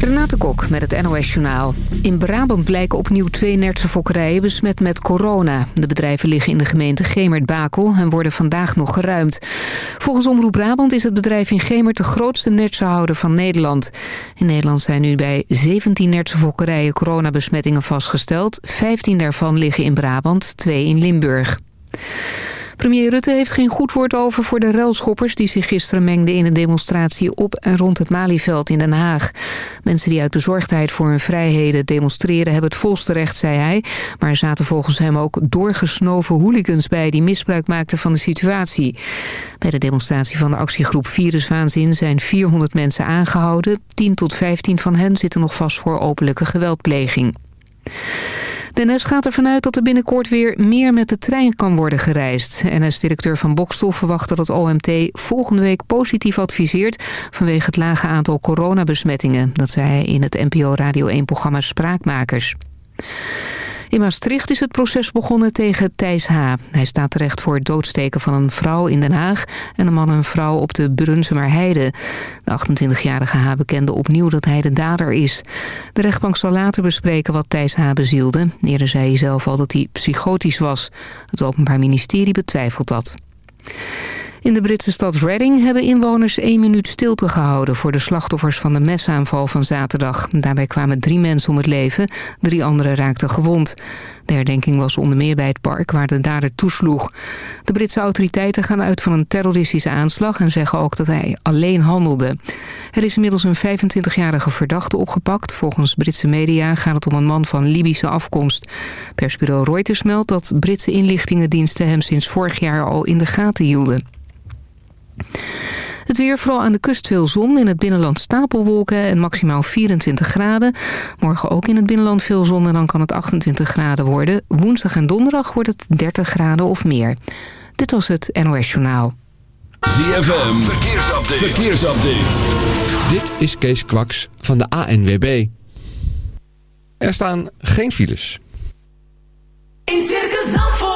Renate Kok met het NOS Journaal. In Brabant blijken opnieuw twee Nertse fokkerijen besmet met corona. De bedrijven liggen in de gemeente Gemert-Bakel en worden vandaag nog geruimd. Volgens Omroep Brabant is het bedrijf in Gemert de grootste Nertse houder van Nederland. In Nederland zijn nu bij 17 Nertse fokkerijen coronabesmettingen vastgesteld. 15 daarvan liggen in Brabant, twee in Limburg. Premier Rutte heeft geen goed woord over voor de ruilschoppers... die zich gisteren mengden in een demonstratie op en rond het Malieveld in Den Haag. Mensen die uit bezorgdheid voor hun vrijheden demonstreren... hebben het volste recht, zei hij. Maar er zaten volgens hem ook doorgesnoven hooligans bij... die misbruik maakten van de situatie. Bij de demonstratie van de actiegroep Viruswaanzin zijn 400 mensen aangehouden. 10 tot 15 van hen zitten nog vast voor openlijke geweldpleging. De NS gaat ervan uit dat er binnenkort weer meer met de trein kan worden gereisd. NS-directeur Van Bokstel verwacht dat het OMT volgende week positief adviseert... vanwege het lage aantal coronabesmettingen. Dat zei hij in het NPO Radio 1-programma Spraakmakers. In Maastricht is het proces begonnen tegen Thijs H. Hij staat terecht voor het doodsteken van een vrouw in Den Haag... en een man en vrouw op de Brunsumerheide. De 28-jarige H. bekende opnieuw dat hij de dader is. De rechtbank zal later bespreken wat Thijs H. bezielde. Eerder zei hij zelf al dat hij psychotisch was. Het Openbaar Ministerie betwijfelt dat. In de Britse stad Reading hebben inwoners één minuut stilte gehouden... voor de slachtoffers van de mesaanval van zaterdag. Daarbij kwamen drie mensen om het leven, drie anderen raakten gewond. De herdenking was onder meer bij het park waar de dader toesloeg. De Britse autoriteiten gaan uit van een terroristische aanslag... en zeggen ook dat hij alleen handelde. Er is inmiddels een 25-jarige verdachte opgepakt. Volgens Britse media gaat het om een man van Libische afkomst. Persbureau Reuters meldt dat Britse inlichtingendiensten... hem sinds vorig jaar al in de gaten hielden. Het weer, vooral aan de kust veel zon. In het binnenland stapelwolken en maximaal 24 graden. Morgen ook in het binnenland veel zon en dan kan het 28 graden worden. Woensdag en donderdag wordt het 30 graden of meer. Dit was het NOS Journaal. ZFM, verkeersupdate. verkeersupdate. Dit is Kees Kwaks van de ANWB. Er staan geen files. In Circus Zandvoort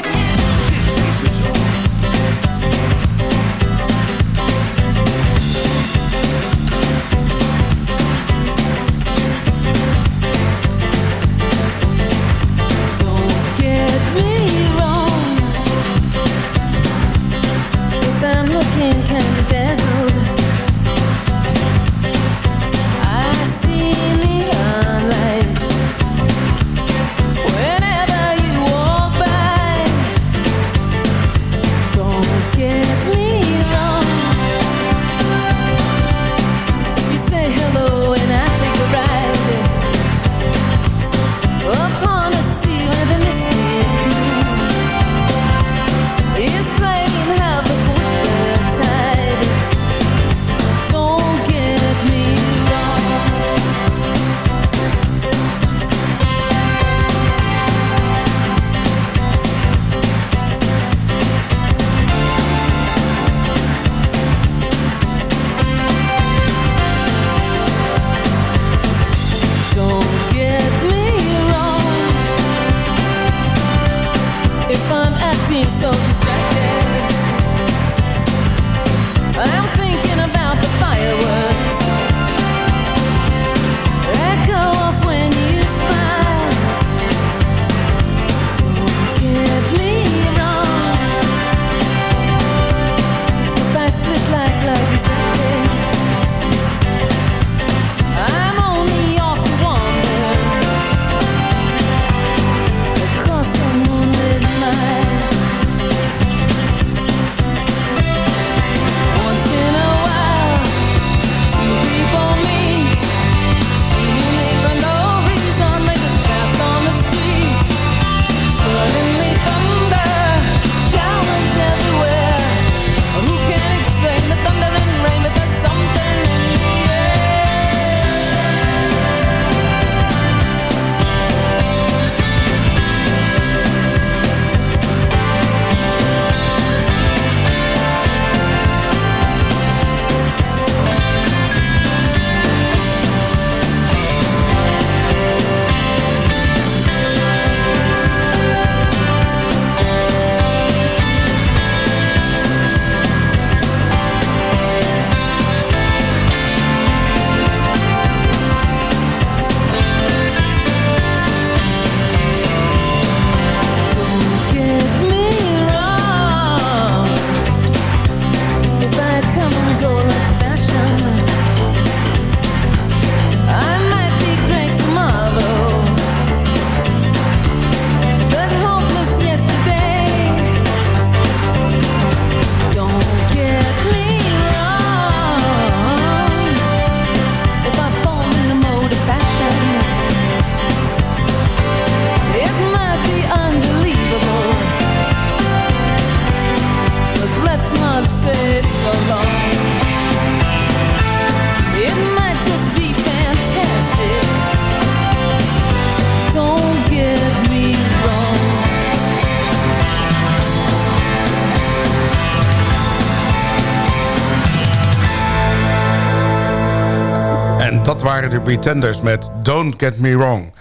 Dat waren de Pretenders met Don't Get Me Wrong.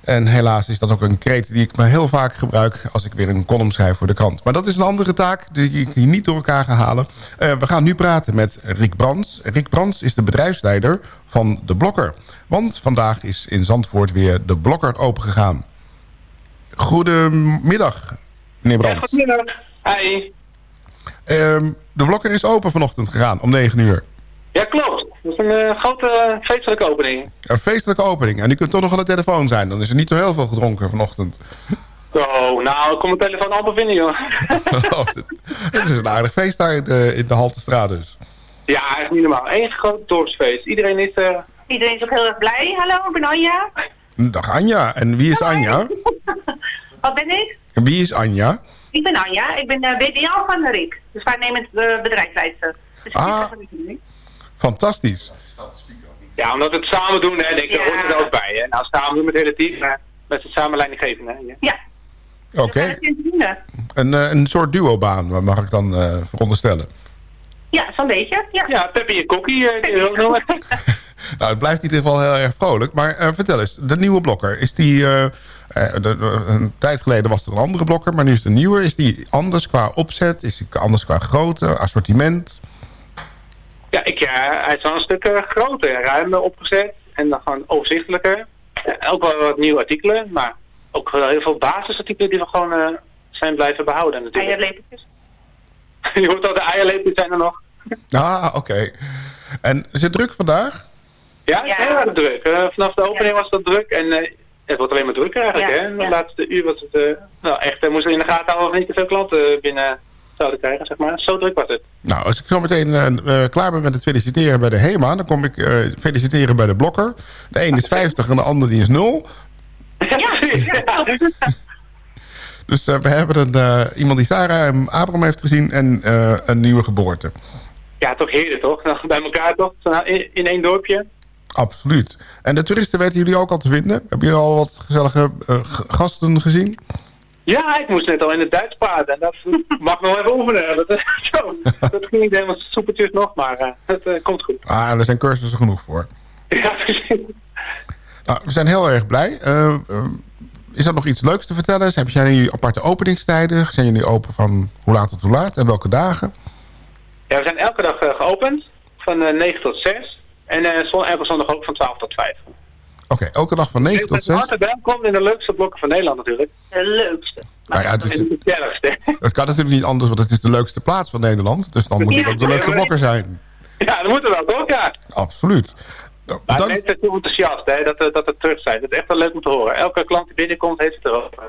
En helaas is dat ook een kreet die ik me heel vaak gebruik... als ik weer een column schrijf voor de krant. Maar dat is een andere taak die ik hier niet door elkaar ga halen. Eh, we gaan nu praten met Rick Brands. Rick Brands is de bedrijfsleider van De Blokker. Want vandaag is in Zandvoort weer De Blokker opengegaan. Goedemiddag, meneer Brands. goedemiddag. Hi. Ehm, de Blokker is open vanochtend gegaan om 9 uur. Ja, klopt. Dat is een eh, grote eh, feestelijke opening. Een feestelijke opening. En u kunt toch nog aan de telefoon zijn. Dan is er niet zo heel veel gedronken vanochtend. Oh, nou, ik kom mijn telefoon amper vinden, joh. Oh, Het is een aardig feest daar in de, in de Haltestraat dus. ja, echt niet normaal. Eén groot dorpsfeest. Iedereen is... eh Iedereen is ook heel erg blij. Hallo, ik ben Anja. Dag Anja. En wie is Anja? Wat ben ik? En wie is Anja? Ik ben Anja. Ik ben uh, BDL van Rick. Dus waarnemend uh, bedrijfsleidster. Dus Ah. Fantastisch. ja, omdat we het samen doen, hè, denk ik, daar hoort het ook bij. Hè. Nou, samen doen met het hele team, maar met het samen leidinggeven, hè. Ja. Oké. Een, eh, een soort duobaan, wat mag ik dan eh, veronderstellen. Ja, zo'n beetje. Ja, ja Peppy en Kokkie, eh, nog. Nou, het blijft in ieder geval heel erg vrolijk. Maar eh, vertel eens, de nieuwe blokker, is die... eh, eh, de- de- een tijd geleden was er een andere blokker, maar nu is de nieuwe. Is die anders qua opzet? Is die anders qua grootte, assortiment? Ja, ik, ja, hij is wel een stuk eh, groter, ruimer opgezet en dan gewoon overzichtelijker. Eh, ook wel wat nieuwe artikelen, maar ook wel heel veel basisartikelen die we gewoon eh, zijn blijven behouden natuurlijk. Eierlepeltjes. Je hoort al, de eierlepels zijn er nog. Ah, oké. En is het druk vandaag? Ja, is heel erg druk. Eh, vanaf de opening was het druk en eh, het wordt alleen maar drukker eigenlijk. Ja, Hè? De ja. laatste uur was het, eh, nou echt, we moesten in de gaten houden of niet te veel klanten binnen zouden krijgen, zeg maar. Zo druk was het. Nou, als ik zo meteen eh, eh, klaar ben met het feliciteren bij de HEMA... dan kom ik eh, feliciteren bij de blokker. De een is 50 en de ander die is 0. Dus eh, we hebben een, eh, iemand die Sarah en Abram heeft gezien... en eh, een nieuwe geboorte. Ja, toch heerlijk toch? Nou, bij elkaar toch? In, in één dorpje. Absoluut. En de toeristen weten jullie ook al te vinden. Hebben jullie al wat gezellige gasten gezien? Ja, ik moest net al in het Duits praten. En dat mag nog even oefenen. Dat, zo, dat ging niet helemaal soepeltjes nog, maar eh, het eh, komt goed. Ah, er zijn cursussen genoeg voor. Ja, precies. Nou, we zijn heel erg blij. Eh, eh, is er nog iets leuks te vertellen? Heb jij jullie aparte openingstijden? Zijn jullie open van hoe laat tot hoe laat? En welke dagen? Ja, we zijn elke dag eh, geopend. Van eh 9 tot 6. En eh zon, elke zondag ook van 12 tot 5. Oké, elke dag van 9 tot Met 6. harte welkom in de leukste blokken van Nederland natuurlijk. De leukste. Nou ja, het, is, het gezelligste. het kan natuurlijk niet anders, want het is de leukste plaats van Nederland. Dus dan moet het Ja, ook de leukste blokker zijn. Ja, dat moeten we wel toch, ja. Absoluut. Nou, Maar dank- mensen zijn heel enthousiast hè, dat, eh, dat het terug zijn. Dat is echt wel leuk om te horen. Elke klant die binnenkomt heeft het erover.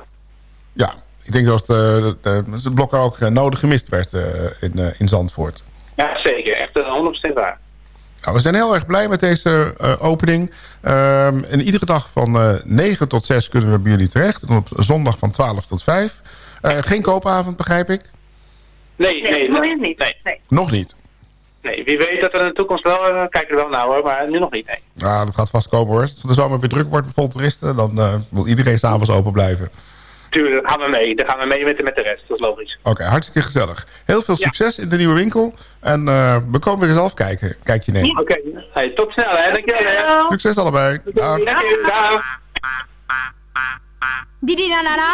Ja, ik denk dat eh, dat, eh, dat het blokker ook eh, nodig gemist werd eh, in, eh, in Zandvoort. Ja, zeker. Echt eh, 100% waar. Nou, we zijn heel erg blij met deze eh, opening. Ehm, en iedere dag van eh 9 tot 6 kunnen we bij jullie terecht. En op zondag van 12 tot 5. Eh, geen koopavond, begrijp ik? Nee, nee, nee. nog niet. Nee, Nee. Nog niet. nee. Wie weet dat er in de toekomst wel, kijken er wel naar hoor, maar nu nog niet. Nee. Nou, dat gaat vast komen hoor. Als het van de zomer weer druk wordt vol toeristen... dan eh, wil iedereen s'avonds open blijven. Tuurlijk, daar gaan we mee. Daar gaan we mee met, de- met de rest, dat is logisch. Oké, hartstikke gezellig. Heel veel succes in de nieuwe winkel. En eh, we komen weer zelf kijken. Kijk je nemen. Oké, hey, tot snel hè. Dankjewel hè. Succes allebei. Dag. Dank je, dag. Didi na na na.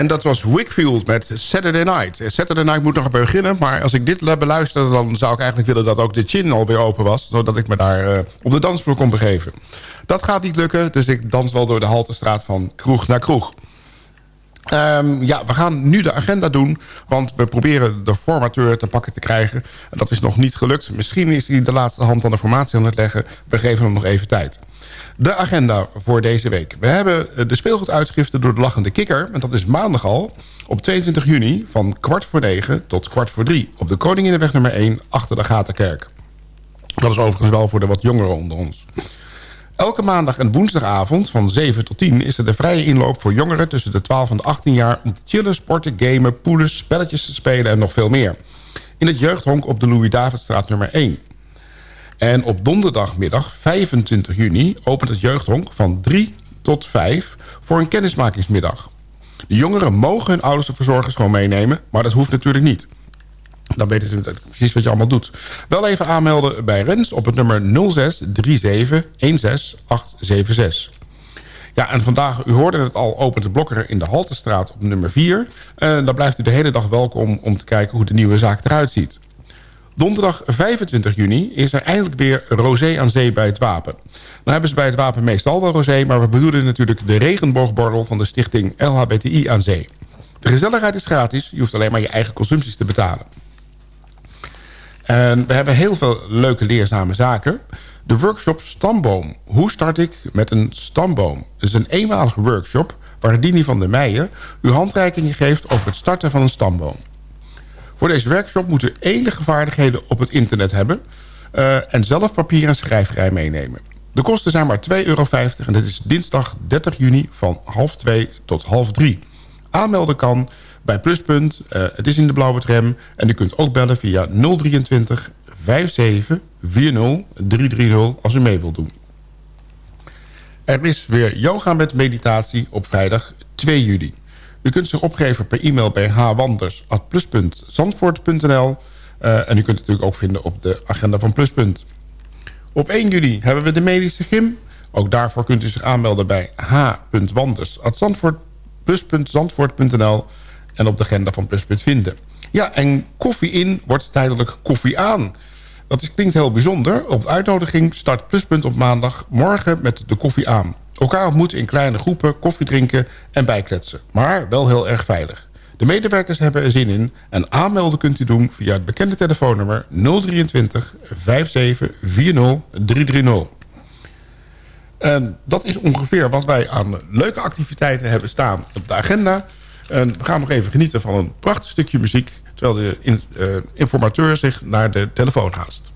En dat was Wickfield met Saturday Night. Saturday Night moet nog beginnen, maar als ik dit beluister... dan zou ik eigenlijk willen dat ook de chin alweer open was... zodat ik me daar eh, op de dansvloer kon begeven. Dat gaat niet lukken, dus ik dans wel door de Haltestraat van kroeg naar kroeg. Ehm, ja, we gaan nu de agenda doen, want we proberen de formateur te pakken te krijgen. Dat is nog niet gelukt. Misschien is hij de laatste hand aan de formatie aan het leggen. We geven hem nog even tijd. De agenda voor deze week. We hebben eh, de speelgoeduitgifte door de Lachende Kikker. En dat is maandag al op 22 juni van kwart voor negen tot kwart voor drie... op de Koninginnenweg nummer 1 achter de Gatenkerk. Dat is overigens wel voor de wat jongeren onder ons. Elke maandag en woensdagavond van 7 tot 10 is er de vrije inloop voor jongeren tussen de 12 en de 18 jaar... om te chillen, sporten, gamen, poelen, spelletjes te spelen en nog veel meer. In het jeugdhonk op de Louis-Davidstraat nummer 1. En op donderdagmiddag 25 juni opent het jeugdhonk van 3 tot 5 voor een kennismakingsmiddag. De jongeren mogen hun ouders en verzorgers gewoon meenemen, maar dat hoeft natuurlijk niet. Dan weten ze precies wat je allemaal doet. Wel even aanmelden bij Rens op het nummer 06 37 16876. Ja, en vandaag, u hoorde het al, opent de blokker in de Haltestraat op nummer 4. En dan blijft u de hele dag welkom om te kijken hoe de nieuwe zaak eruit ziet. Donderdag 25 juni is er eindelijk weer rosé aan zee bij het Wapen. Dan hebben ze bij het Wapen meestal wel rosé... maar we bedoelen natuurlijk de regenboogborrel van de stichting LHBTI aan zee. De gezelligheid is gratis, je hoeft alleen maar je eigen consumpties te betalen. En we hebben heel veel leuke leerzame zaken. De workshop Stamboom. Hoe start ik met een stamboom? Het is een eenmalige workshop waar Dini van der Meijen... uw handreiking geeft over het starten van een stamboom. Voor deze workshop moet u enige vaardigheden op het internet hebben... Uh, en zelf papier en schrijverij meenemen. De kosten zijn maar 2,50 euro en dit is dinsdag 30 juni van half 2 tot half 3. Aanmelden kan bij Pluspunt. Uh, het is in de blauwe tram. En u kunt ook bellen via 023 57 40 330 als u mee wilt doen. Er is weer yoga met meditatie op vrijdag 2 juli. U kunt zich opgeven per e-mail bij hwanders.plus.zandvoort.nl uh, en u kunt het natuurlijk ook vinden op de agenda van Pluspunt. Op 1 juli hebben we de medische gym. Ook daarvoor kunt u zich aanmelden bij h.wanders.plus.zandvoort.nl en op de agenda van Pluspunt vinden. Ja, en koffie in wordt tijdelijk koffie aan. Dat is, klinkt heel bijzonder. Op de uitnodiging start Pluspunt op maandag morgen met de koffie aan. Elkaar ontmoeten in kleine groepen, koffie drinken en bijkletsen. Maar wel heel erg veilig. De medewerkers hebben er zin in en aanmelden kunt u doen via het bekende telefoonnummer 023 57 40 330. En dat is ongeveer wat wij aan leuke activiteiten hebben staan op de agenda. En we gaan nog even genieten van een prachtig stukje muziek... terwijl de uh, informateur zich naar de telefoon haast.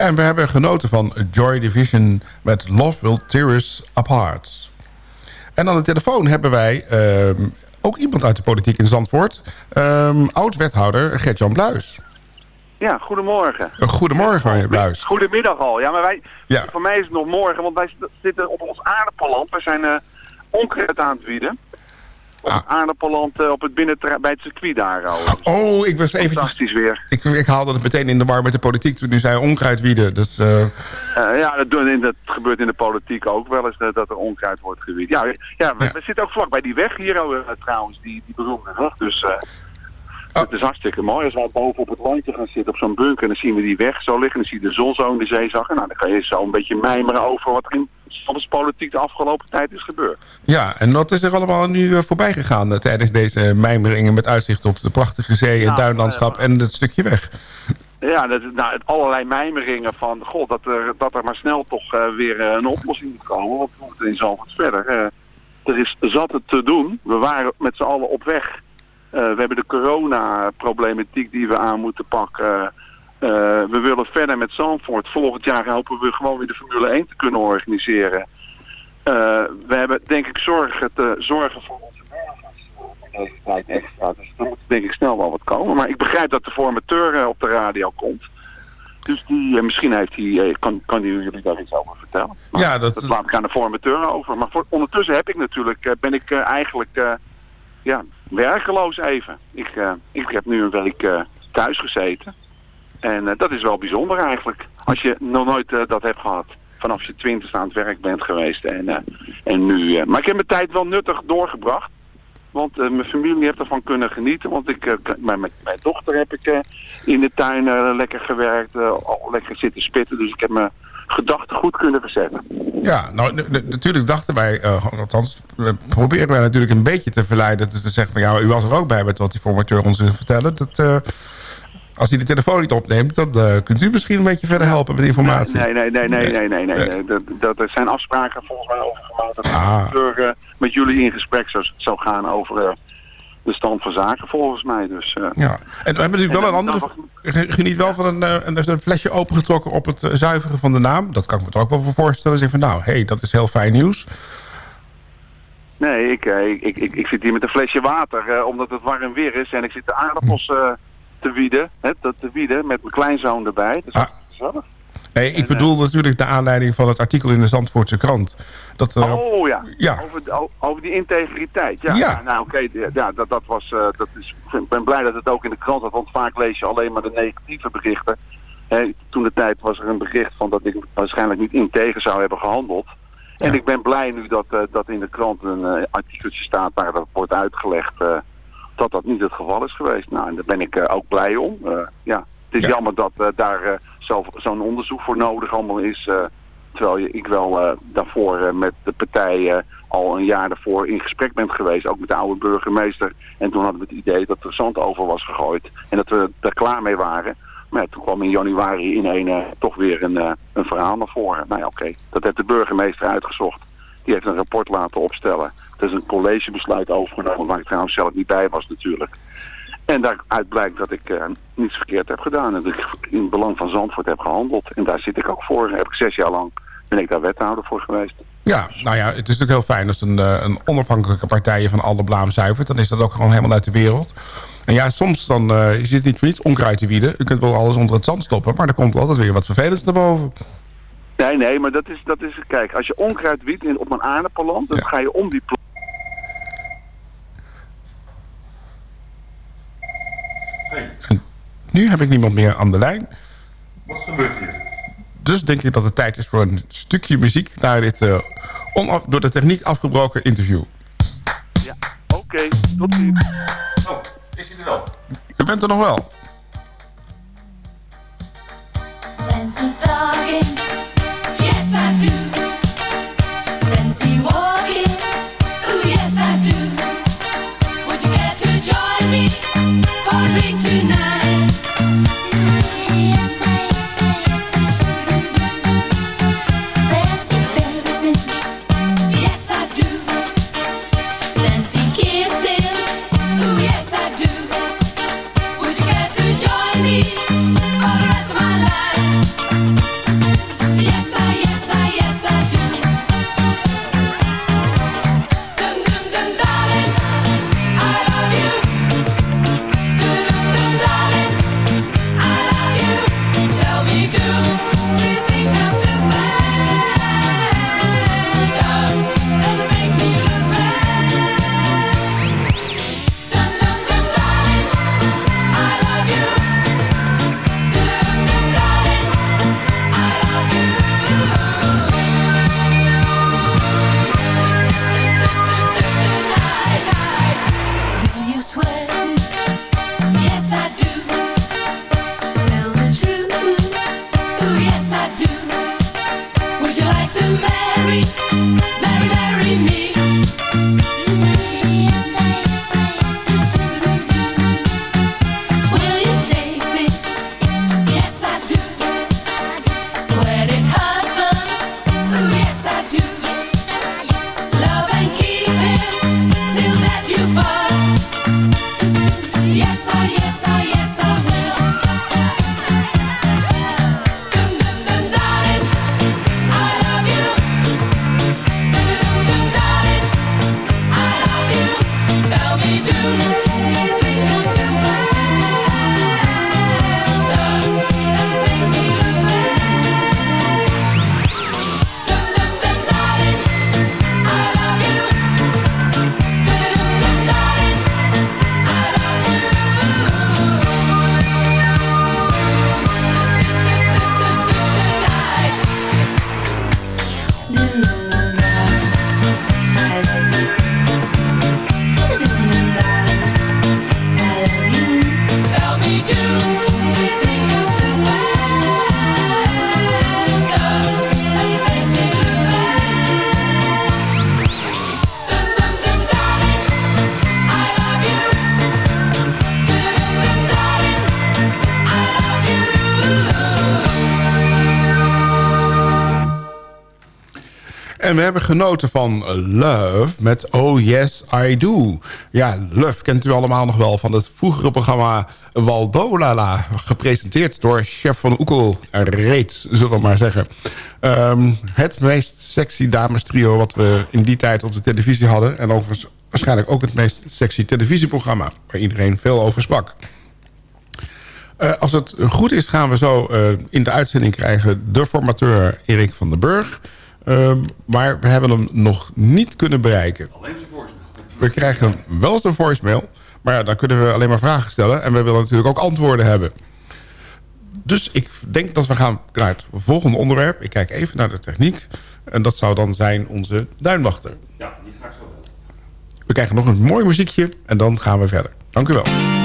En we hebben genoten van Joy Division met Love Will Tear Us Apart. En aan de telefoon hebben wij ehm, ook iemand uit de politiek in Zandvoort. Ehm, Oud-wethouder Gert-Jan Bluis. Ja, goedemorgen. Uh, Goedemorgen, meneer Bluis. Goedemiddag al. Ja, maar wij, Ja. voor mij is het nog morgen, want wij zitten op ons aardappelland. We zijn eh onkruid aan het wieden. Op het aardappelland eh, op het binnenterrein bij het circuit daar. al. Oh, ik was even... Fantastisch weer. Ik, ik haalde het meteen in de war met de politiek toen u zei onkruidwieden. Dus, eh, Eh, ja, dat, dat gebeurt in de politiek ook wel eens, eh, dat er onkruid wordt gewied. Ja, ja, we, we zitten ook vlak bij die weg hier eh, trouwens, die, die beroemde weg. Dus eh, het is hartstikke mooi. Als wij boven op het landje gaan zitten op zo'n bunker, dan zien we die weg zo liggen. Dan zie je de zon zo in de zee zakken. Nou, dan kan je zo een beetje mijmeren over wat er in de politiek de afgelopen tijd is gebeurd. ja, en wat is er allemaal nu eh, voorbij gegaan eh, tijdens deze mijmeringen... met uitzicht op de prachtige zee en Nou, duinlandschap en het stukje weg? Ja, dat, nou, het allerlei mijmeringen van, god, dat er, dat er maar snel toch eh, weer eh, een oplossing moet komen. Want we moeten in Zalvoort verder. Eh, er is zat het te doen. We waren met z'n allen op weg. Eh, we hebben de coronaproblematiek die we aan moeten pakken. Eh, we willen verder met Zandvoort. Volgend jaar hopen we gewoon weer de Formule 1 te kunnen organiseren. Eh, we hebben denk ik zorgen, te, zorgen voor onze burgers tijd extra. Dus er moet denk ik snel wel wat komen. Maar ik begrijp dat de formateur op de radio komt. Dus die, misschien heeft hij, eh, kan, kan die jullie daar iets over vertellen. Maar Ja, dat- dat laat ik aan de formateur over. Maar voor, ondertussen heb ik natuurlijk, eh, ben ik eigenlijk eh, ja, werkeloos even. Ik, eh, ik heb nu een week eh, thuis gezeten. En eh, dat is wel bijzonder eigenlijk. Als je nog nooit dat hebt gehad. Vanaf je twintigste aan het werk bent geweest. En, en nu, maar ik heb mijn tijd wel nuttig doorgebracht. Want mijn familie heeft ervan kunnen genieten. Want ik, eh, k- mijn, dochter heb ik in de tuin lekker gewerkt. lekker zitten spitten. Dus ik heb mijn gedachten goed kunnen verzetten. Ja, nou, natuurlijk dachten wij, eh, althans proberen wij natuurlijk een beetje te verleiden. Dus te zeggen van ja, u was er ook bij met wat die formateur ons wil vertellen. Dat, eh, als hij de telefoon niet opneemt, dan eh, kunt u misschien een beetje verder helpen met informatie. Nee, nee, nee, nee, nee, nee, nee. nee. Dat, dat, er zijn afspraken volgens mij over gemaakt dat de Ah. met jullie in gesprek zou, zou gaan over de stand van zaken volgens mij. Dus, eh, Ja. En we hebben natuurlijk wel een andere... ge- Geniet wel van een, eh, een, een flesje opengetrokken op het eh, zuiveren van de naam. Dat kan ik me er ook wel voor voorstellen. Zeg van nou, hé, hey, dat is heel fijn nieuws. Nee, ik, ik, ik, ik, zit hier met een flesje water, omdat het warm weer is. En ik zit de aardappels eh, te wieden, hè, dat te wieden, met mijn kleinzoon erbij. Dat is Ah. gezellig. Nee, ik bedoel natuurlijk de aanleiding van het artikel in de Zandvoortse krant. Dat, eh, Oh ja, Ja. Over, over die integriteit. Ja, Ja. nou oké, ja, dat, dat was, eh, dat is, ik ben blij dat het ook in de krant was, want vaak lees je alleen maar de negatieve berichten. Toen de tijd was er een bericht van dat ik waarschijnlijk niet integer zou hebben gehandeld. En ik ben blij nu dat, eh, dat in de krant een eh, artikeltje staat waar dat wordt uitgelegd eh, dat dat niet het geval is geweest. Nou, en daar ben ik eh, ook blij om. Eh, ja, het is jammer dat eh, daar zo- zo'n onderzoek voor nodig allemaal is. eh, terwijl je, ik wel eh, daarvoor eh, met de partijen al een jaar daarvoor in gesprek bent geweest. Ook met de oude burgemeester. En toen hadden we het idee dat er zand over was gegooid. En dat we er klaar mee waren. Maar toen kwam in januari in een, toch weer een, een verhaal naar voren. Nou ja, oké. Dat heeft de burgemeester uitgezocht. Die heeft een rapport laten opstellen. Er is een collegebesluit overgenomen waar ik trouwens zelf niet bij was natuurlijk. En daaruit blijkt dat ik eh, niets verkeerd heb gedaan. En dat ik in het belang van Zandvoort heb gehandeld. En daar zit ik ook voor. Heb ik zes jaar lang ben ik daar wethouder voor geweest. Ja, nou ja, het is natuurlijk heel fijn als een, eh, een onafhankelijke partij je van alle blaam zuivert. Dan is dat ook gewoon helemaal uit de wereld. En ja, soms dan eh is het niet voor niets onkruid te wieden. U kunt wel alles onder het zand stoppen, maar er komt altijd weer wat vervelends naar boven. Nee, nee, maar dat is, dat is kijk, als je onkruid wiet op een aardappelland, dan ga je om die plant. Nu heb ik niemand meer aan de lijn. Wat gebeurt hier? Dus denk ik dat het tijd is voor een stukje muziek... naar dit eh, onaf- door de techniek afgebroken interview. Oké, tot ziens. Oh, is hij er wel? U bent er nog wel. Fancy we hebben genoten van Love met Oh Yes I Do. Ja, Love kent u allemaal nog wel van het vroegere programma Waldolala. Gepresenteerd door chef van Oekel reeds, zullen we maar zeggen. Ehm, het meest sexy dames trio wat we in die tijd op de televisie hadden. En overigens waarschijnlijk ook het meest sexy televisieprogramma. Waar iedereen veel over sprak. Eh, als het goed is gaan we zo eh, in de uitzending krijgen... de formateur Erik van den Burg. Uh, maar we hebben hem nog niet kunnen bereiken. Alleen zijn voicemail. We krijgen wel zijn voicemail. Maar ja, dan kunnen we alleen maar vragen stellen. En we willen natuurlijk ook antwoorden hebben. Dus ik denk dat we gaan naar het volgende onderwerp. Ik kijk even naar de techniek. En dat zou dan zijn onze duinwachter. Ja, die ga ik zo wel. We krijgen nog een mooi muziekje en dan gaan we verder. Dank u wel.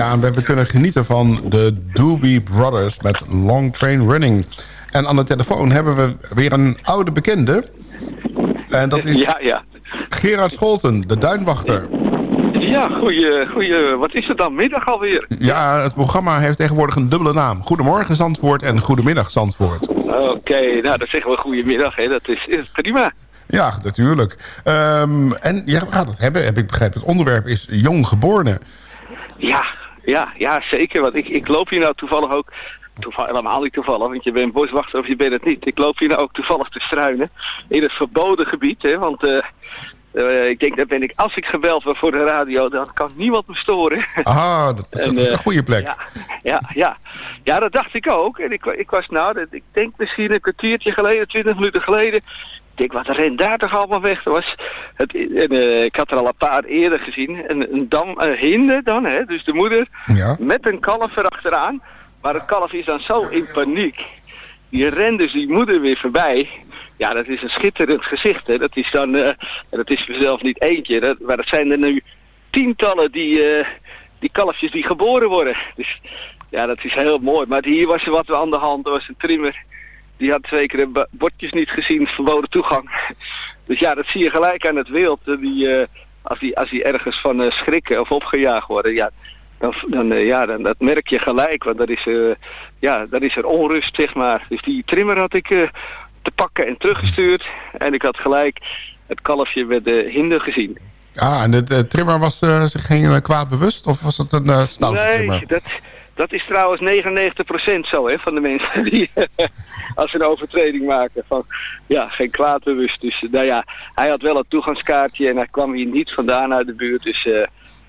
Ja, en we hebben kunnen genieten van de Doobie Brothers met Long Train Running. En aan de telefoon hebben we weer een oude bekende. En dat is Ja, ja. Gerard Scholten, de duinwachter. Ja, goeie, goeie, wat is het dan? Middag alweer? Ja, het programma heeft tegenwoordig een dubbele naam. Goedemorgen Zandvoort en Goedemiddag Zandvoort. Oké, nou dan zeggen we goedemiddag, hè. Dat is, is prima. Ja, natuurlijk. Ehm, en ja, we gaan het hebben, heb ik begrepen. Het onderwerp is jong geboren. Ja, ja, ja, zeker. Want ik, ik loop hier nou toevallig ook, toevallig, helemaal niet toevallig, want je bent boswachter of je bent het niet. Ik loop hier nou ook toevallig te struinen in het verboden gebied, hè. Want eh, Eh, ik denk, dat ben ik, als ik gebeld word voor de radio, dan kan niemand me storen. Ah, dat is En, een eh, goede plek. Ja, ja, ja. ja, dat dacht ik ook. En ik, ik was nou, ik denk misschien een kwartiertje geleden, twintig minuten geleden. Ik denk, wat rent daar toch allemaal weg? Was het, en, eh, ik had er al een paar eerder gezien. Een, een dam, een hinde dan, hè, dus de moeder, Ja. met een kalf erachteraan. Maar het kalf is dan zo in paniek. Die rent dus die moeder weer voorbij. Ja, dat is een schitterend gezicht. Hè. Dat is dan, eh, dat is zelf niet eentje. Dat, maar dat zijn er nu tientallen die, eh, die kalfjes die geboren worden. Dus ja, dat is heel mooi. Maar hier was er wat aan de hand. Er was een trimmer. Die had zeker de bordjes niet gezien, verboden toegang. Dus ja, dat zie je gelijk aan het wild. eh, Die, eh, als, die, als die ergens van eh, schrikken of opgejaagd worden, ja, dan, dan, ja, dan dat merk je gelijk. Want dat is, ja, dat is er onrust, zeg maar. Dus die trimmer had ik te pakken en teruggestuurd. En ik had gelijk het kalfje met de hinder gezien. Ah, en de, de trimmer was zich geen kwaad bewust? Of was het een stoute nee, trimmer? dat, dat is trouwens 99% zo, hè, van de mensen die als ze een overtreding maken van, ja, geen kwaad bewust. Dus, nou ja, hij had wel een toegangskaartje en hij kwam hier niet vandaan uit de buurt. Dus, eh,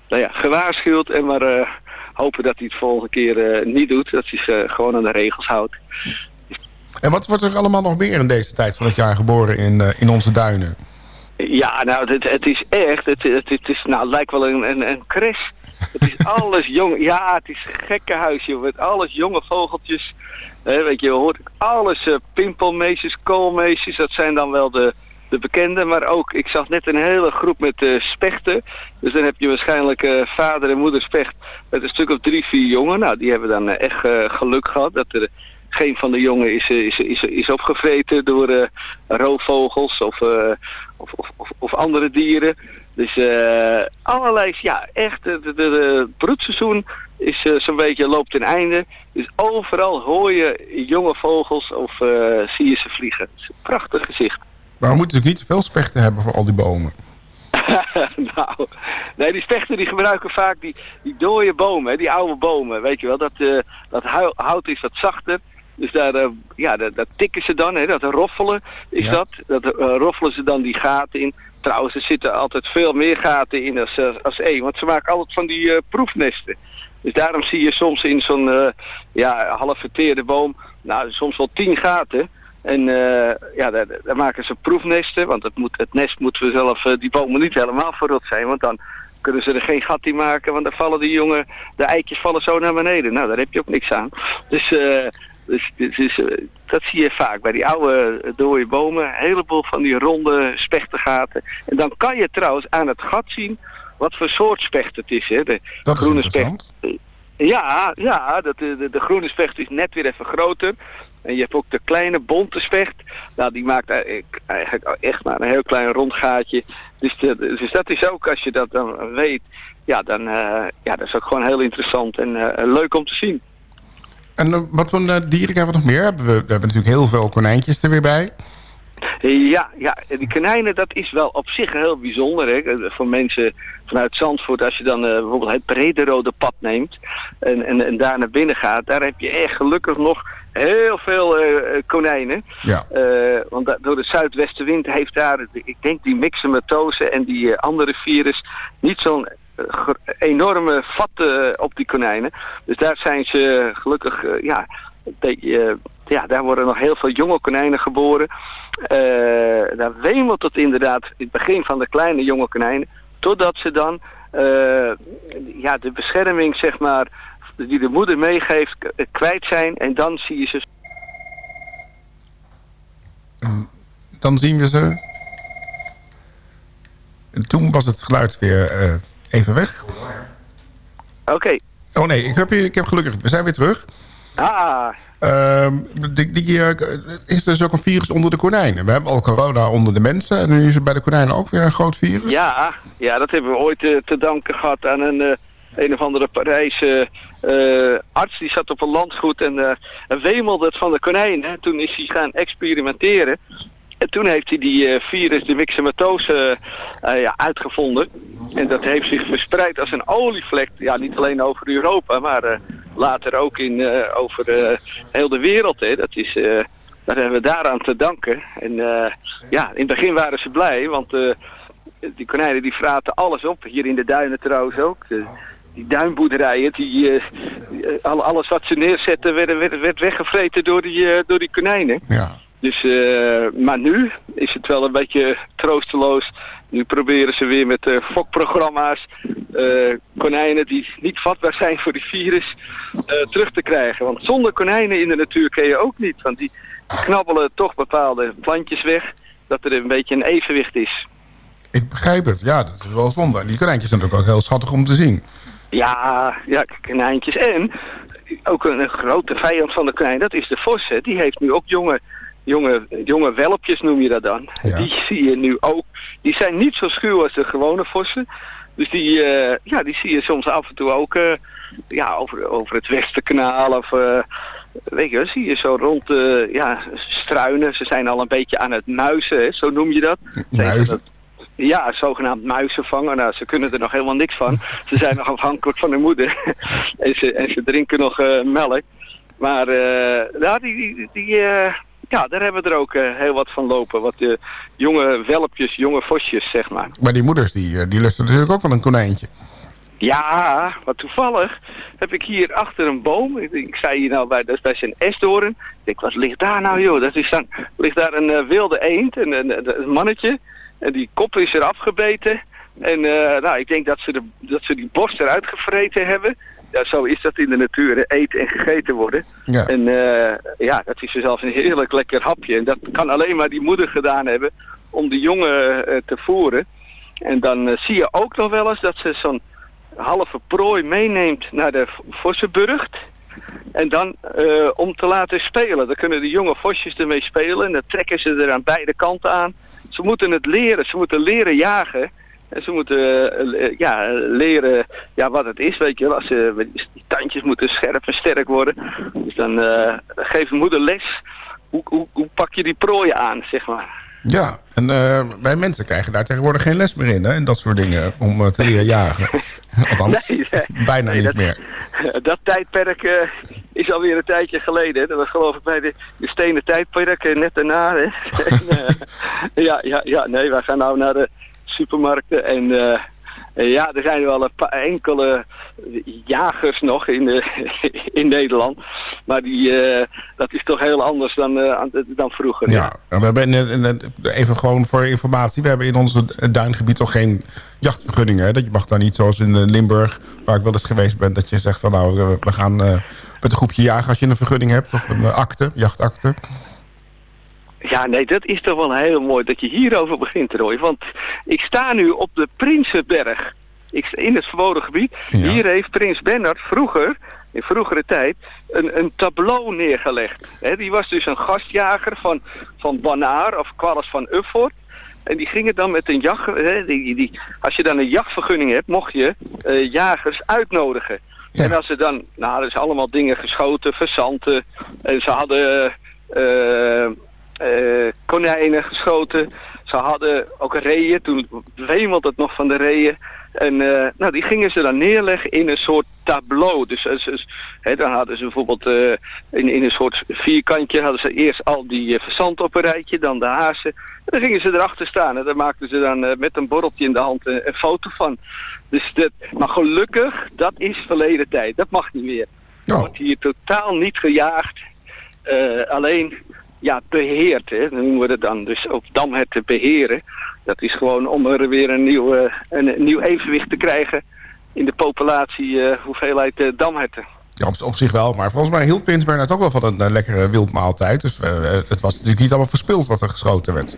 nou ja, gewaarschuwd en maar eh, hopen dat hij het volgende keer eh, niet doet. Dat hij zich eh, gewoon aan de regels houdt. En wat wordt er allemaal nog meer in deze tijd van het jaar geboren in, eh, in onze duinen? Ja, nou, het, het is echt, het, het, het is, nou, het lijkt wel een, een, een crash. Het is alles jong, ja, het is gekke huis, joh, met alles jonge vogeltjes. Weet je, je hoort alles, eh pimpelmeisjes, koolmeisjes, dat zijn dan wel de, de bekende. Maar ook, ik zag net een hele groep met eh, spechten. Dus dan heb je waarschijnlijk eh, vader en moeder specht met een stuk of drie, vier jongen. Nou, die hebben dan echt geluk gehad dat er geen van de jongen is, is, is, is opgevreten door roofvogels of, of, of, of, of andere dieren. Dus eh, allerlei, ja, echt, de, de, de- het broedseizoen is eh, zo'n beetje loopt ten einde. Dus overal hoor je jonge vogels of eh, zie je ze vliegen. Het is een prachtig gezicht. Maar we moeten natuurlijk niet te veel spechten hebben voor al die bomen. nou, nee, die spechten die gebruiken vaak die, die dode bomen, die oude bomen, weet je wel. Dat, eh, dat hout is wat zachter. Dus daar, ja, dat, dat tikken ze dan, hè, dat roffelen is Ja. dat. Dat roffelen ze dan die gaten in. Trouwens, er zitten altijd veel meer gaten in als, eh, als één. Want ze maken altijd van die eh, proefnesten. Dus daarom zie je soms in zo'n eh, ja, half verteerde boom, nou soms wel tien gaten. En ja, daar, maken ze proefnesten, want het, moet, het nest moeten we zelf, die bomen niet helemaal verrot zijn, want dan kunnen ze er geen gat in maken, want dan vallen die jongen, de eitjes vallen zo naar beneden. Nou, daar heb je ook niks aan. Dus, dus, dus, dus, eh, dat zie je vaak bij die oude eh, dode bomen, een heleboel van die ronde spechtengaten. En dan kan je trouwens aan het gat zien wat voor soort specht het is. Hè. De Dat groene specht interessant. ja, ja dat, de, de, groene specht is net weer even groter. En je hebt ook de kleine bonte specht. Nou, die maakt eigenlijk echt maar een heel klein rond gaatje. Dus, de- dus dat is ook, als je dat dan weet, ja, dan eh, ja, dat is ook gewoon heel interessant en eh, leuk om te zien. En eh, wat voor eh, dieren hebben we nog meer? Hebben we, we hebben natuurlijk heel veel konijntjes er weer bij. Ja, ja, die konijnen, dat is wel op zich heel bijzonder. Hè? Eh, Voor mensen vanuit Zandvoort, als je dan bijvoorbeeld het Brederode pad neemt en, en, en daar naar binnen gaat, daar heb je echt gelukkig nog heel veel konijnen. Ja. Want door de zuidwestenwind heeft daar, ik denk die myxomatose en die andere virus, niet zo'n enorme vat eh, op die konijnen. Dus daar zijn ze gelukkig, eh, ja, eh, ja, daar worden nog heel veel jonge konijnen geboren. Eh, daar wemelt het inderdaad in het begin van de kleine jonge konijnen, totdat ze dan eh, ja, de bescherming, zeg maar, die de moeder meegeeft, eh, kwijt zijn. En dan zie je ze Dan zien we ze. En toen was het geluid weer eh, even weg. Oké. Oh nee, ik heb, hier- ik heb gelukkig... We zijn weer terug. Ah, Ehm, die, die, eh, is er dus ook een virus onder de konijnen? We hebben al corona onder de mensen. En nu is er bij de konijnen ook weer een groot virus. Ja, ja, dat hebben we ooit eh, te danken gehad aan een, eh, een of andere Parijse arts. Die zat op een landgoed en en wemelde het van de konijnen. Toen is hij gaan experimenteren. En toen heeft hij die virus, de myxomatose, ja, uitgevonden. En dat heeft zich verspreid als een olievlek. Ja, niet alleen over Europa, maar eh, later ook in, eh, over eh, heel de wereld. Hè. Dat is, daar hebben we daaraan te danken. En ja, in het begin waren ze blij, want die konijnen die vraten alles op. Hier in de duinen trouwens ook. De- die duinboerderijen, die, die, alle- alles wat ze neerzetten werd, werd, werd weggevreten door die, door die konijnen. Ja. Dus, maar nu is het wel een beetje troosteloos. Nu proberen ze weer met eh, fokprogramma's eh, konijnen die niet vatbaar zijn voor die virus eh, terug te krijgen. Want zonder konijnen in de natuur kun je ook niet. Want die, knabbelen toch bepaalde plantjes weg. Dat er een beetje een evenwicht is. Ik begrijp het. Ja, dat is wel zonde. En die konijntjes zijn ook heel schattig om te zien. Ja, ja, konijntjes. En ook een, een grote vijand van de konijn, dat is de vos. Hè. Die heeft nu ook jonge, jonge, jonge welpjes, noem je dat dan. Die zie je nu ook. Die zijn niet zo schuw als de gewone vossen. Dus die, eh, ja, die zie je soms af en toe ook eh, ja, over, over het Westerkanaal of... eh, Weet je, zie je zo rond ja, struinen. Ze zijn al een beetje aan het muizen, hè, zo noem je dat. Muizen? Ja, zogenaamd muizenvanger. Nou, ze kunnen er nog helemaal niks van. Ze zijn nog afhankelijk van hun moeder. en, ze, en ze drinken nog melk. Maar ja, die, die, die, eh, ja, daar hebben we er ook eh, heel wat van lopen. Wat eh, jonge welpjes, jonge vosjes, zeg maar. Maar die moeders, die, eh, die lusten natuurlijk ook wel een konijntje. Ja, wat toevallig heb ik hier achter een boom. Ik, ik zei hier nou bij, dat is bij zijn esdoorn. Ik denk, wat ligt daar nou joh? Dat is dan, ligt daar een wilde eend, een, een, een mannetje. En die kop is er afgebeten. En nou, ik denk dat ze, de, dat ze die borst eruit gevreten hebben. Ja, zo is dat in de natuur, eten en gegeten worden. Ja. En eh, ja, dat is zelfs een heerlijk lekker hapje. En dat kan alleen maar die moeder gedaan hebben om de jongen eh, te voeren. En dan eh, zie je ook nog wel eens dat ze zo'n halve prooi meeneemt naar de Vossenburgt. En dan om te laten spelen. Dan kunnen de jonge vosjes ermee spelen. En dan trekken ze er aan beide kanten aan. Ze moeten het leren. Ze moeten leren jagen. En ze moeten eh, ja, leren ja, wat het is. Weet je wel. Als ze, die tandjes moeten scherp en sterk worden. Dus dan eh, geeft moeder les. Hoe, hoe, hoe pak je die prooi aan, zeg maar. Ja, en eh, wij mensen krijgen daar tegenwoordig geen les meer in. Hè? En dat soort dingen om te leren jagen. Althans, Nee, nee. bijna Nee, niet dat- meer. Dat tijdperk eh, is alweer een tijdje geleden. Dat was geloof ik bij de, de stenen tijdperk, net daarna. Hè. En, ja, ja, ja, nee, wij gaan nou naar de supermarkten. En eh, eh, ja, er zijn wel een paar enkele jagers nog in, de, in Nederland. Maar die, eh, dat is toch heel anders dan, eh, dan vroeger. Ja, we hebben even gewoon voor informatie. We hebben in ons duingebied toch geen jachtvergunningen. Hè? Dat je mag daar niet zoals in eh, Limburg, waar ik wel eens geweest ben... dat je zegt van nou, eh, we gaan eh, met een groepje jagen als je een vergunning hebt. Of een eh, akte, jachtakte. Ja, nee, dat is toch wel heel mooi dat je hierover begint, Roy. Want ik sta nu op de Prinsenberg. Ik in het verboden gebied. Hier heeft Prins Bernhard vroeger, in vroegere tijd, een, een tableau neergelegd. Die was dus een gastjager van, van Banaar of Qualis van Uffort. En die gingen dan met een jacht... Die, die, als je dan een jachtvergunning hebt, mocht je eh, jagers uitnodigen. En als ze dan... Nou, er is allemaal dingen geschoten, verzanten. En ze hadden... eh, konijnen geschoten. Ze hadden ook reeën, toen wemelde het nog van de reeën. En eh, nou, die gingen ze dan neerleggen in een soort tableau. Dus, dus, dus, hè, dan hadden ze bijvoorbeeld eh, in, in een soort vierkantje... hadden ze eerst al die uh, verzand op een rijtje, dan de hazen. En dan gingen ze erachter staan en daar maakten ze dan eh, met een borreltje in de hand een, foto van. Dus dat, maar gelukkig, dat is verleden tijd. Dat mag niet meer. Er wordt hier totaal niet gejaagd. Eh, alleen ja, beheerd, hè, dan noemen we het dan. Dus op damherten beheren. Dat is gewoon om er weer een nieuw, eh, een, een nieuw evenwicht te krijgen in de populatie eh, hoeveelheid eh, damherten. Ja, op, op zich wel. Maar volgens mij hield Prins Bernhard ook wel van een lekkere wildmaaltijd. Dus het was natuurlijk niet allemaal verspild wat er geschoten werd.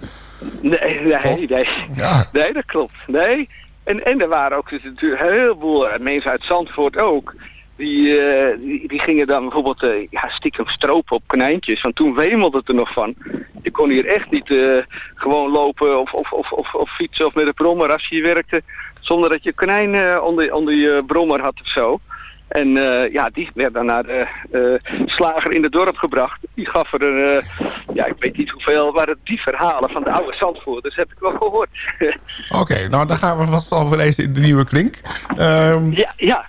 Nee, nee, nee. Ja. Nee, dat klopt. Nee. En, en er waren ook dus natuurlijk een heleboel mensen uit Zandvoort ook. Die, eh, die, die gingen dan bijvoorbeeld eh, ja, stiekem stropen op konijntjes. Want toen wemelde het er nog van. Je kon hier echt niet eh, gewoon lopen of, of, of, of, of fietsen of met een brommer als je hier werkte. Zonder dat je konijn onder, onder je brommer had of zo. En ja, die werd dan naar de slager in het dorp gebracht. Die gaf er een, ja, ik weet niet hoeveel, waren die verhalen van de oude Zandvoorters heb ik wel gehoord. Oké, nou dan gaan we vast wel weer lezen in de nieuwe klink. Ehm, ja, ja.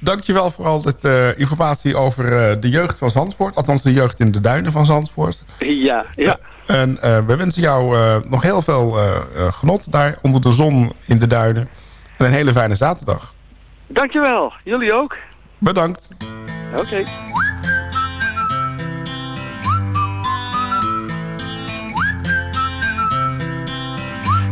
Dankjewel voor al dit eh, informatie over eh, de jeugd van Zandvoort. Althans de jeugd in de duinen van Zandvoort. Ja, ja. En eh, we wensen jou nog heel veel genot daar onder de zon in de duinen. En een hele fijne zaterdag. Dankjewel. Jullie ook. Bedankt. Oké.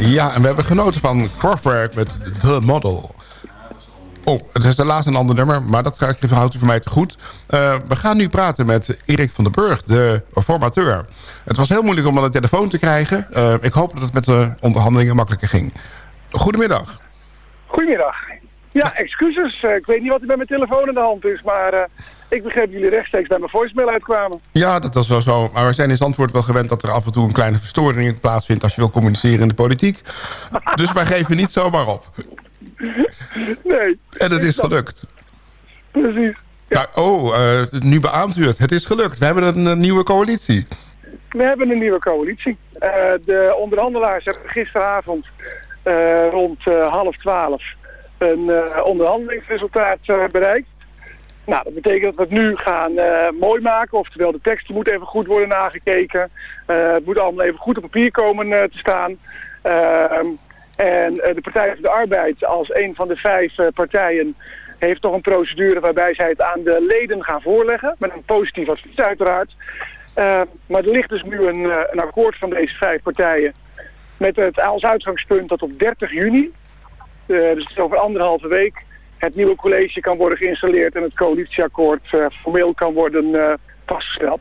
Ja, en we hebben genoten van Kraftwerk met The Model. Oh, het is helaas een ander nummer, maar dat houdt u voor mij te goed. Eh, we gaan nu praten met Erik van den Burg, de formateur. Het was heel moeilijk om aan de telefoon te krijgen. Eh, ik hoop dat het met de onderhandelingen makkelijker ging. Goedemiddag. Goedemiddag. Ja, excuses. Eh, ik weet niet wat er met mijn telefoon in de hand is, maar eh, ik begreep dat jullie rechtstreeks bij mijn voicemail uitkwamen. Ja, dat was wel zo. Maar we zijn in Zandvoort wel gewend dat er af en toe een kleine verstoring plaatsvindt... als je wil communiceren in de politiek. dus wij geven niet zomaar op. Nee. En het is gelukt. Precies. Ja, oh, eh, nu beaamt u het. Het is gelukt. We hebben een, nieuwe coalitie. We hebben een nieuwe coalitie. De onderhandelaars hebben gisteravond rond half twaalf een eh, onderhandelingsresultaat eh, bereikt. Nou, dat betekent dat we het nu gaan eh, mooi maken. Oftewel, de teksten moeten even goed worden nagekeken. Het moet allemaal even goed op papier komen te staan. Ehm, en de Partij van de Arbeid als een van de vijf partijen heeft toch een procedure waarbij zij het aan de leden gaan voorleggen. Met een positief advies uiteraard. Eh, maar er ligt dus nu een, een akkoord van deze vijf partijen. Met het als uitgangspunt dat op 30 juni, dus het is over anderhalve week, het nieuwe college kan worden geïnstalleerd en het coalitieakkoord eh, formeel kan worden eh, vastgesteld.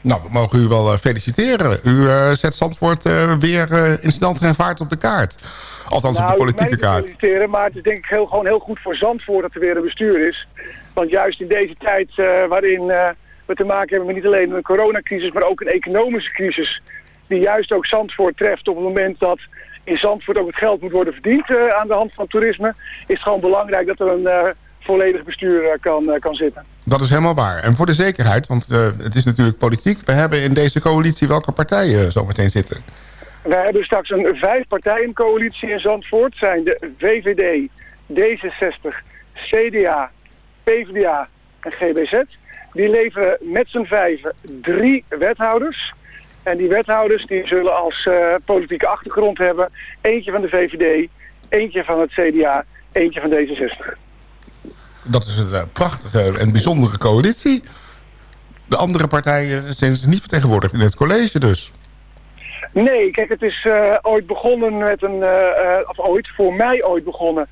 Nou, we mogen u wel eh, feliciteren. U eh, zet Zandvoort eh, weer eh, in sneltreinvaart op de kaart. Althans op de Nou, politieke kaart. feliciteren, maar het is denk ik heel, gewoon heel goed voor Zandvoort dat er weer een bestuur is. Want juist in deze tijd eh, waarin eh, we te maken hebben met niet alleen een coronacrisis, maar ook een economische crisis, die juist ook Zandvoort treft op het moment dat in Zandvoort ook het geld moet worden verdiend eh, aan de hand van toerisme, is het gewoon belangrijk dat er een eh, volledig bestuur eh, kan, kan zitten. Dat is helemaal waar. En voor de zekerheid, want het is natuurlijk politiek... we hebben in deze coalitie welke partijen zometeen zitten. We hebben straks een vijf-partijen-coalitie in Zandvoort. zijn de VVD, D66, CDA, PvdA en GBZ. Die leveren met z'n vijven drie wethouders. En die wethouders die zullen als eh, politieke achtergrond hebben... eentje van de VVD, eentje van het CDA, eentje van D66. Dat is een eh, prachtige en bijzondere coalitie. De andere partijen zijn niet vertegenwoordigd in het college dus. Nee, kijk, het is eh, ooit begonnen met een, of ooit, voor mij ooit begonnen,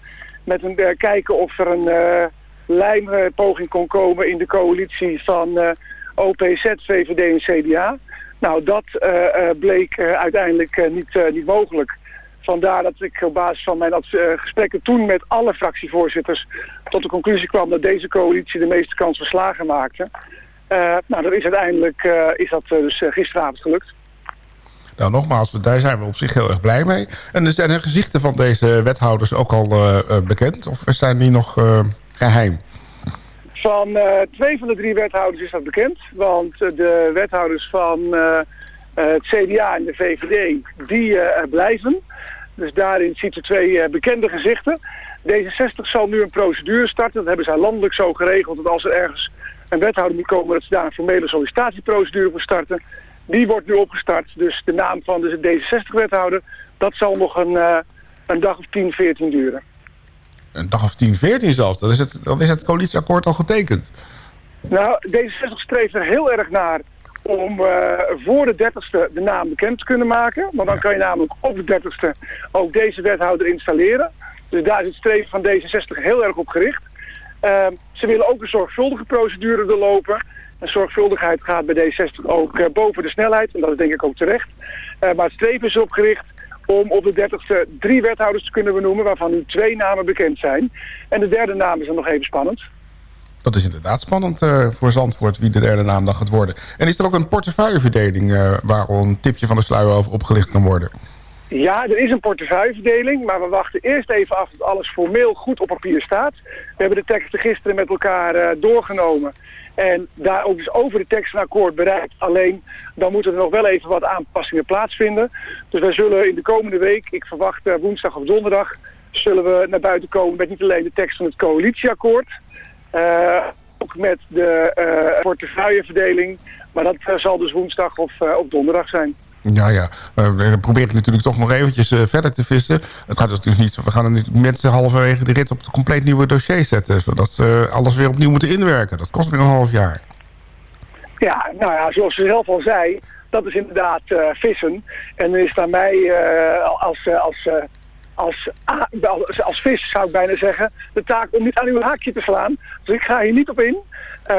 met een kijken of er een lijmpoging kon komen in de coalitie van OPZ, VVD en CDA. Nou, dat eh, eh, bleek eh, uiteindelijk niet, niet mogelijk. Vandaar dat ik op basis van mijn gesprekken toen met alle fractievoorzitters tot de conclusie kwam dat deze coalitie de meeste kans van slagen maakte. Nou, dat is uiteindelijk is dat dus gisteravond gelukt. Nou, nogmaals, daar zijn we op zich heel erg blij mee. En er zijn de gezichten van deze wethouders ook al bekend? Of zijn die nog eh, geheim? Van eh, twee van de drie wethouders is dat bekend. Want eh, de wethouders van eh, het CDA en de VVD, die blijven. Dus daarin ziet u twee bekende gezichten. D66 zal nu een procedure starten. Dat hebben zij landelijk zo geregeld. Dat als er ergens een wethouder moet komen, dat ze daar een formele sollicitatieprocedure voor starten. Die wordt nu opgestart. Dus de naam van de D66-wethouder, dat zal nog een, een dag of 10, 14 duren. Een dag of 10, 14 zelfs. Dan is het, dan is het coalitieakkoord al getekend. Nou, D66 streeft er heel erg naar om eh, voor de 30ste de naam bekend te kunnen maken. Want dan kan je namelijk op de 30ste ook deze wethouder installeren. Dus daar is het streven van D66 heel erg op gericht. Eh, ze willen ook een zorgvuldige procedure doorlopen. En zorgvuldigheid gaat bij D60 ook eh, boven de snelheid. En dat is denk ik ook terecht. Eh, maar het streven is erop gericht om op de 30ste drie wethouders te kunnen benoemen... waarvan nu twee namen bekend zijn. En de derde naam is dan nog even spannend. Dat is inderdaad spannend eh, voor Zandvoort wie de derde naam dan gaat worden. En is er ook een portefeuilleverdeling al een tipje van de sluier over opgelicht kan worden? Ja, er is een portefeuilleverdeling, maar we wachten eerst even af dat alles formeel goed op papier staat. We hebben de teksten gisteren met elkaar eh, doorgenomen en daar ook dus over de tekst een akkoord bereikt. Alleen dan moeten er nog wel even wat aanpassingen plaatsvinden. Dus wij zullen in de komende week, ik verwacht eh, woensdag of donderdag, zullen we naar buiten komen met niet alleen de tekst van het coalitieakkoord, eh, ook met de portefeuilleverdeling, maar dat zal dus woensdag of, of donderdag zijn. Ja, ja. Eh, dan probeer ik natuurlijk toch nog eventjes eh, verder te vissen. Het gaat dus niet, we gaan er mensen halverwege de rit op het compleet nieuwe dossier zetten. Zodat ze alles weer opnieuw moeten inwerken. Dat kost weer een half jaar. Ja, nou ja, zoals ze zelf al zei, dat is inderdaad eh, vissen. En is aan mij als, als, eh, als, ah, als, als vis, zou ik bijna zeggen, de taak om niet aan uw haakje te slaan. Dus ik ga hier niet op in.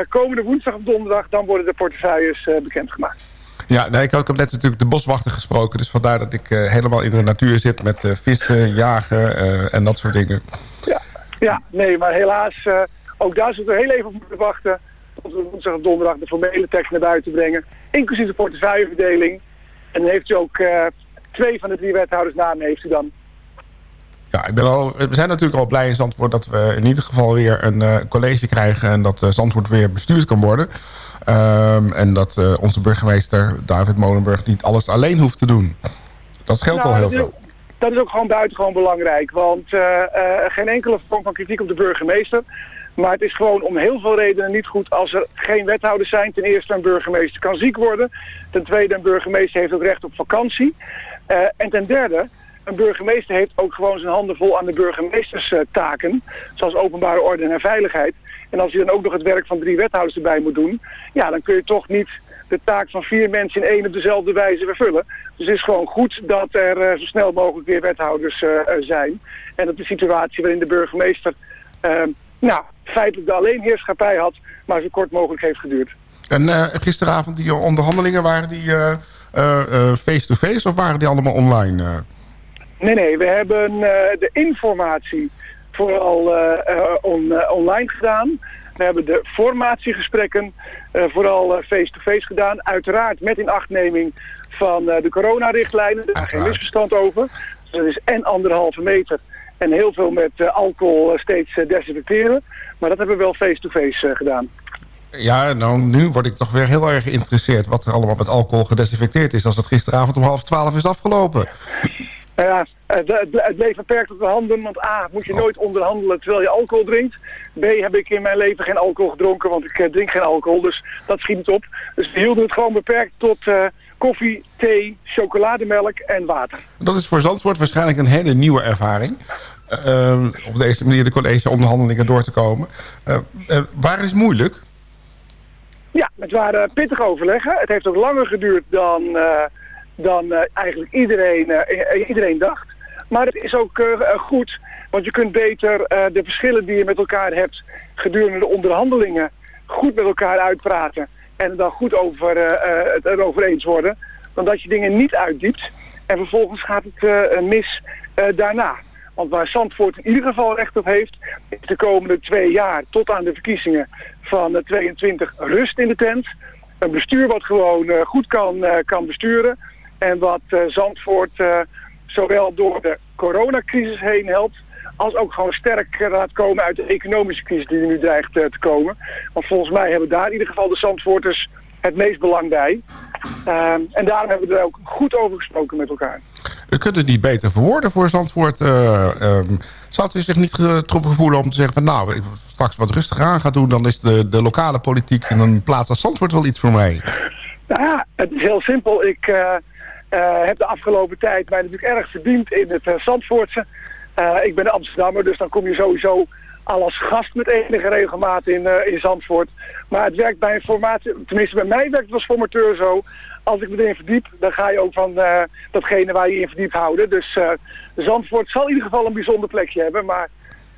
Komende woensdag of donderdag, dan worden de portefeuilles bekendgemaakt. Ja, nee, ik, had, ik heb net natuurlijk de boswachter gesproken. Dus vandaar dat ik eh, helemaal in de natuur zit met eh, vissen, jagen eh, en dat soort dingen. Ja, nee, maar helaas, ook daar zullen we heel even op moeten wachten. Tot we woensdag of donderdag de formele tekst naar buiten brengen. Inclusief de portefeuilleverdeling. En dan heeft u ook twee van de drie wethouders namen heeft u dan. Ja, ik ben al, we zijn natuurlijk al blij in Zandvoort dat we in ieder geval weer een college krijgen... en dat Zandvoort weer bestuurd kan worden. Ehm, en dat eh, onze burgemeester David Molenburg niet alles alleen hoeft te doen. Dat scheelt Nou, al heel dat is veel. ook- Dat is ook gewoon buitengewoon belangrijk. Want eh, eh, geen enkele vorm van kritiek op de burgemeester. Maar het is gewoon om heel veel redenen niet goed als er geen wethouders zijn. Ten eerste een burgemeester kan ziek worden. Ten tweede een burgemeester heeft ook recht op vakantie. En ten derde, een burgemeester heeft ook gewoon zijn handen vol aan de burgemeesterstaken. zoals openbare orde en veiligheid. En als je dan ook nog het werk van drie wethouders erbij moet doen. Ja, dan kun je toch niet de taak van vier mensen in één op dezelfde wijze vervullen. Dus het is gewoon goed dat er eh, zo snel mogelijk weer wethouders eh, eh, zijn. En dat de situatie waarin de burgemeester eh, nou, feitelijk de alleenheerschappij had, maar zo kort mogelijk heeft geduurd. En eh, gisteravond die onderhandelingen, waren die eh, eh, eh, face-to-face of waren die allemaal online? Nee, nee, we hebben eh, de informatie vooral eh, eh, on- online gedaan. We hebben de formatiegesprekken vooral face-to-face gedaan. Uiteraard met inachtneming van de coronarichtlijnen. Daar is geen misverstand over. Dus dat is en anderhalve meter en heel veel met alcohol steeds desinfecteren. Maar dat hebben we wel face-to-face eh, gedaan. Ja, nou, nu word ik toch weer heel erg geïnteresseerd... wat er allemaal met alcohol gedesinfecteerd is... als het gisteravond om half twaalf is afgelopen. Nou ja, het, bleef beperkt tot de handen, want A, moet je nooit onderhandelen terwijl je alcohol drinkt. B, heb ik in mijn leven geen alcohol gedronken, want ik eh, drink geen alcohol, dus dat schiet niet op. Dus we hielden het gewoon beperkt tot eh, koffie, thee, chocolademelk en water. Dat is voor Zandvoort waarschijnlijk een hele nieuwe ervaring. Eh, op deze manier de collegeonderhandelingen door te komen. Eh, waar is moeilijk? Ja, het waren pittige overleggen. Het heeft ook langer geduurd dan, dan eh, eigenlijk iedereen, eh, iedereen dacht. Maar het is ook eh, goed, want je kunt beter de verschillen die je met elkaar hebt gedurende de onderhandelingen goed met elkaar uitpraten en er dan goed over, het erover eens worden, dan dat je dingen niet uitdiept en vervolgens gaat het mis daarna. Want waar Zandvoort in ieder geval recht op heeft, is de komende twee jaar tot aan de verkiezingen van eh, 22 rust in de tent. Een bestuur wat gewoon goed kan, kan besturen. En wat eh, Zandvoort eh, zowel door de coronacrisis heen helpt, als ook gewoon sterk laat komen uit de economische crisis die er nu dreigt eh, te komen. Want volgens mij hebben daar in ieder geval de Zandvoorters het meest belang bij. En daarom hebben we er ook goed over gesproken met elkaar. U kunt het niet beter verwoorden voor Zandvoort. eh ehm, zou u zich niet getroffen voelen om te zeggen van nou, ik straks wat rustiger aan ga doen, dan is de, de lokale politiek in een plaats als Zandvoort wel iets voor mij. Nou ja, het is heel simpel. Ik eh, heb de afgelopen tijd mij natuurlijk erg verdiend in het uh, Zandvoortse. Eh, ik ben Amsterdammer, dus dan kom je sowieso al als gast met enige regelmaat in, eh, in Zandvoort. Maar het werkt bij een formatie, tenminste bij mij werkt het als formateur zo. Als ik me erin verdiep, dan ga je ook van eh, datgene waar je in verdiept houden. Dus eh, Zandvoort zal in ieder geval een bijzonder plekje hebben. Maar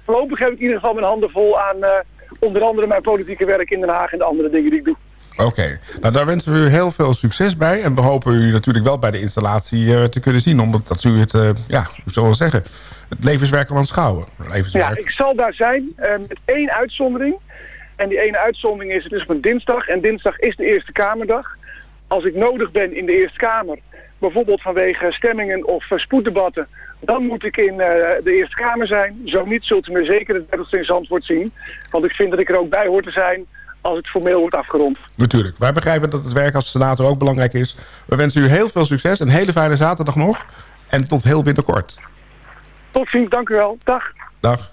voorlopig heb ik in ieder geval mijn handen vol aan eh, onder andere mijn politieke werk in Den Haag en de andere dingen die ik doe. Oké, nou daar wensen we u heel veel succes bij. En we hopen u natuurlijk wel bij de installatie eh, te kunnen zien. Omdat dat u het, eh, ja, hoe zou ik zeggen, het levenswerk kan aanschouwen. Ja, Levenswerk. ik zal daar zijn eh, met één uitzondering. En die ene uitzondering is, het is op een dinsdag. En dinsdag is de Eerste Kamerdag. Als ik nodig ben in de Eerste Kamer, bijvoorbeeld vanwege stemmingen of spoeddebatten, dan moet ik in de Eerste Kamer zijn. Zo niet zult u me zeker het Bertelsteen Zandvoort zien. Want ik vind dat ik er ook bij hoor te zijn als het formeel wordt afgerond. Natuurlijk. Wij begrijpen dat het werk als senator ook belangrijk is. We wensen u heel veel succes. Een hele fijne zaterdag nog. En tot heel binnenkort. Tot ziens, dank u wel. Dag. Dag.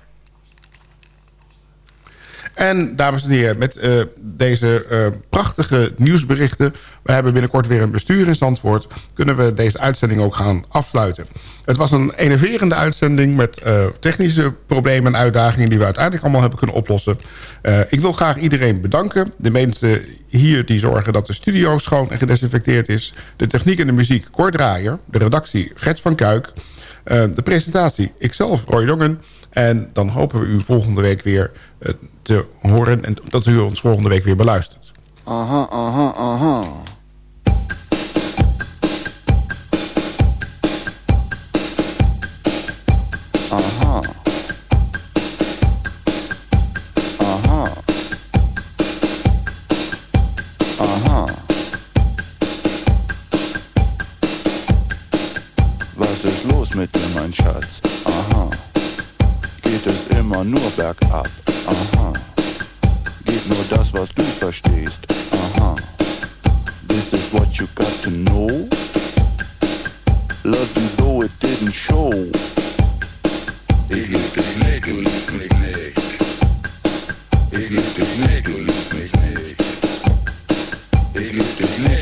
En dames en heren, met eh, deze eh, prachtige nieuwsberichten... we hebben binnenkort weer een bestuur in Zandvoort... kunnen we deze uitzending ook gaan afsluiten. Het was een enerverende uitzending met eh, technische problemen en uitdagingen... die we uiteindelijk allemaal hebben kunnen oplossen. Ik wil graag iedereen bedanken. De mensen hier die zorgen dat de studio schoon en gedesinfecteerd is. De techniek en de muziek Cor Draaier. De redactie Gert van Kuik. De presentatie ikzelf, Roy Jongen. En dan hopen we u volgende week weer te horen... en dat u ons volgende week weer beluistert. Aha, aha, aha. Aha. Aha. Aha. Was ist los mit mein Schatz? Aha. Geht es immer nur bergab? Aha. Was du verstehst? Aha. This is what you got to know. Love you though it didn't show. Ich lieb dich nicht, du liebst mich nicht. Ich lieb dich nicht, du liebst mich nicht. Ich lieb dich nicht,